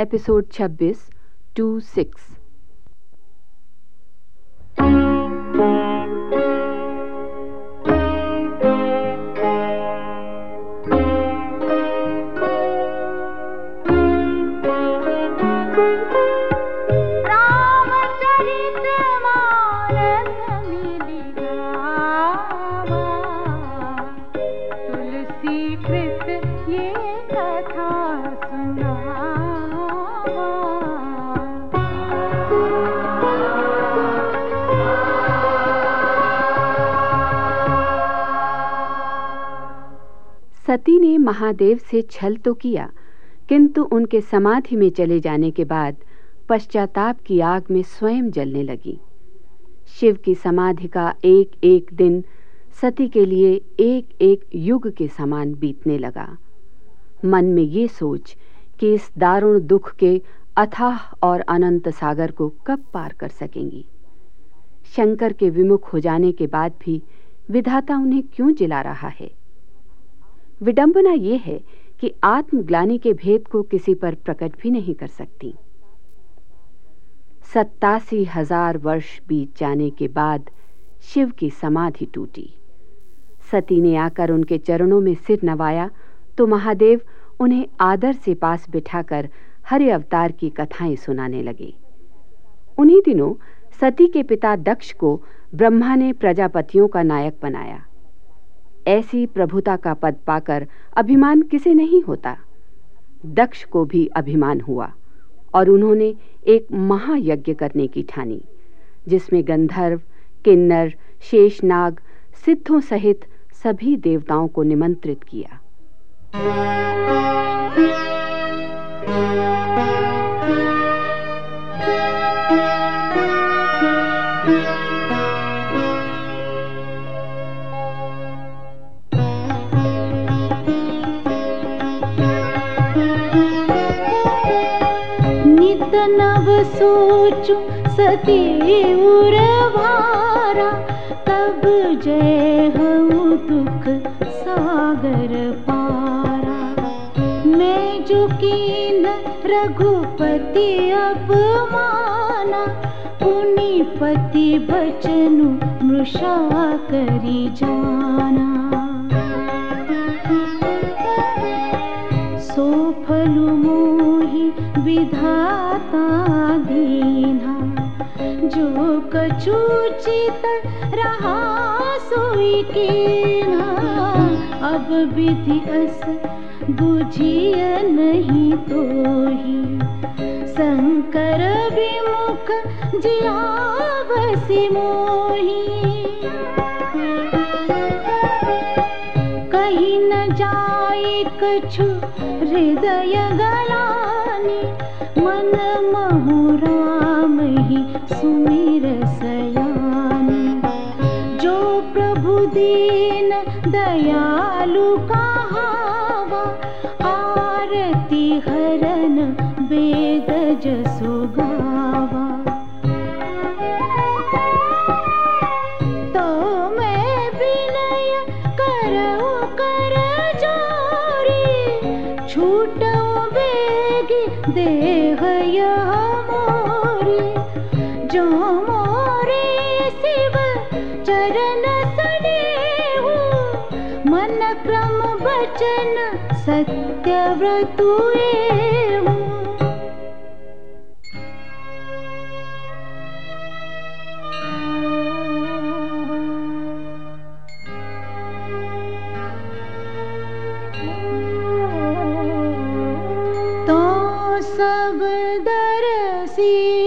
Episode 26 two six सती ने महादेव से छल तो किया, किंतु उनके समाधि में चले जाने के बाद पश्चाताप की आग में स्वयं जलने लगी। शिव की समाधि का एक एक दिन सती के लिए एक एक युग के समान बीतने लगा। मन में ये सोच कि इस दारुण दुख के अथाह और अनंत सागर को कब पार कर सकेंगी। शंकर के विमुख हो जाने के बाद भी विधाता उन्हें क्यों जिला रहा है? विडंबना यह है कि आत्मग्लानी के भेद को किसी पर प्रकट भी नहीं कर सकती। सत्तासी हज़ार वर्ष बीत जाने के बाद शिव की समाधि टूटी। सती ने आकर उनके चरणों में सिर नवाया तो महादेव उन्हें आदर से पास बिठाकर हरि अवतार की कथाएँ सुनाने लगे। उन्हीं दिनों सती के पिता दक्ष को ब्रह्मा ने प्रजापतियों का नायक बनाया। ऐसी प्रभुता का पद पाकर अभिमान किसे नहीं होता? दक्ष को भी अभिमान हुआ और उन्होंने एक महायज्ञ करने की ठानी, जिसमें गंधर्व, किन्नर, शेषनाग, सिद्धों सहित सभी देवताओं को निमंत्रित किया। नव सोचू सती उरभारा तब जय दुख सागर पारा। मैं जो कीन रघुपति अपमाना पुनिपति बचनु मृषा करी जाना कछुचित रहा सोई के अब विधि अस बुझिय नहीं तो ही शंकर विमुख जियावसी मोही। कहीं न जाए कछु हृदय गलानी। मन महुराम दयालु कहावा? आरती हरन वेद जसु सत्य व्रतुए तो सब दरसी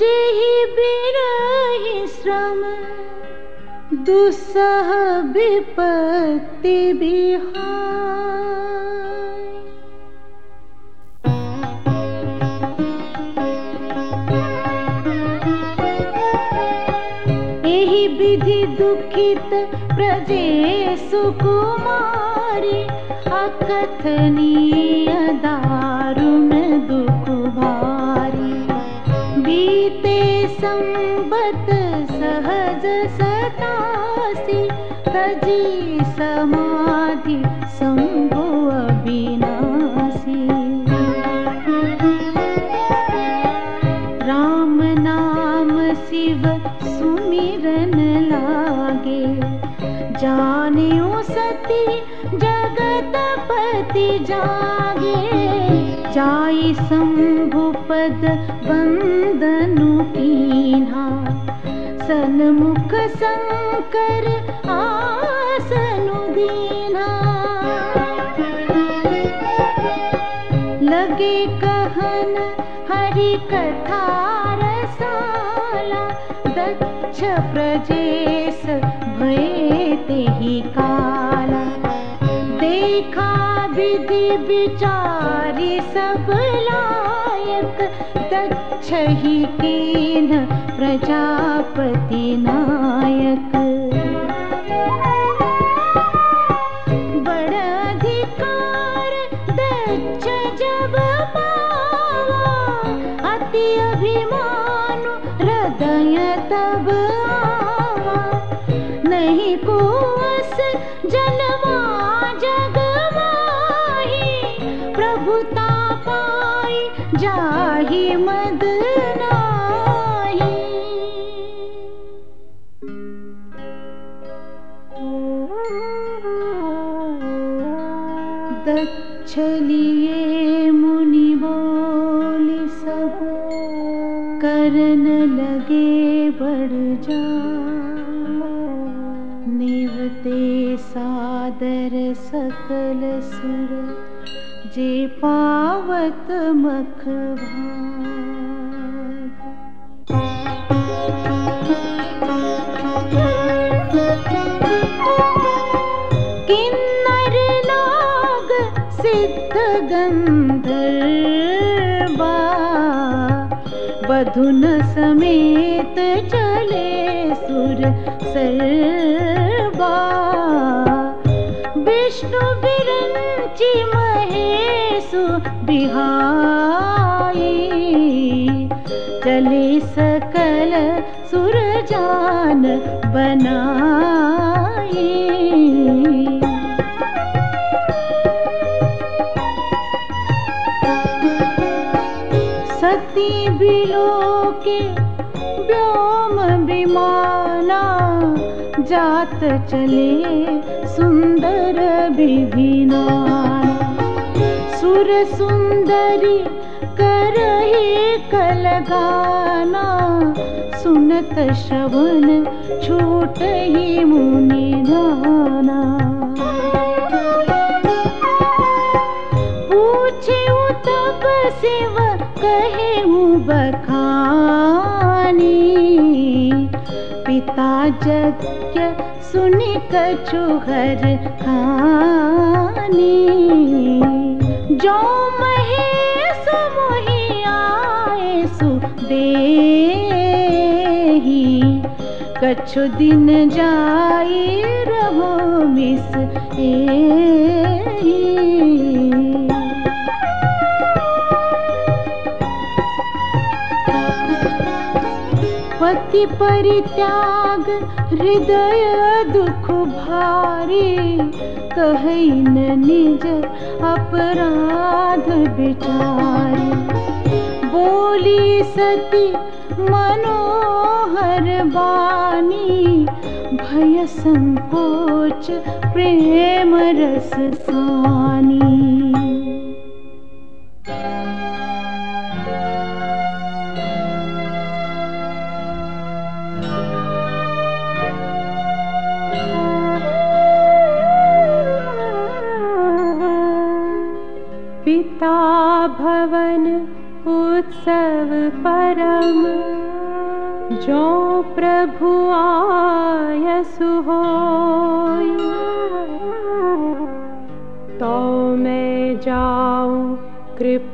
जेहि बिरहि श्रम दुस्सह विपत्ति बिहार। एहि विधि दुखित प्रजे सुकुमारी अकथनीय दारुण संबत सहज सतासि तजी समाधि सम्भव विनासि राम नाम शिव सुमिरन लागे जानियो सती जगतपति जागे। जाई शम्भुपद वन्दनु कीन्हा। सन्मुख शङ्कर आसनु दीना लगे कहन हरि कथा रसाला दक्ष ही काला। देखा विधि विचारी सब दक्ष ही कीन प्रजापति नायक। बड़ अधिकार दक्ष जब पावा अति अभिमान हृदय तब लिए मुनि बोली सब करन लगे बढ़ जा। निवते सादर सकल सुर जे पावत मख बधुन समेत चले सुर सर्वा। विष्णु बिरंची महेशु बिहाई चले सकल सुर जान बनाई बिलोके व्योम विमाना जात चले सुंदर विभिना सुर सुंदरी करही कलगाना सुनत श्रवण छूट ही मुनि गाना यज्ञ सुनि कछु हर खानी जो महेश मोहि आए सुदेही कछु दिन जाई रहो मिस एही पति परित्याग हृदय दुख भारी कही न निज अपराध विचारी बोली सती मनोहर बानी भय संकोच प्रेम रस सानी पिता भवन उत्सव परम। जो प्रभु आयसु होय तो मैं जाऊं कृपायतन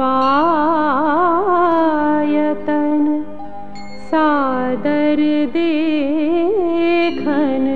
सादर देखन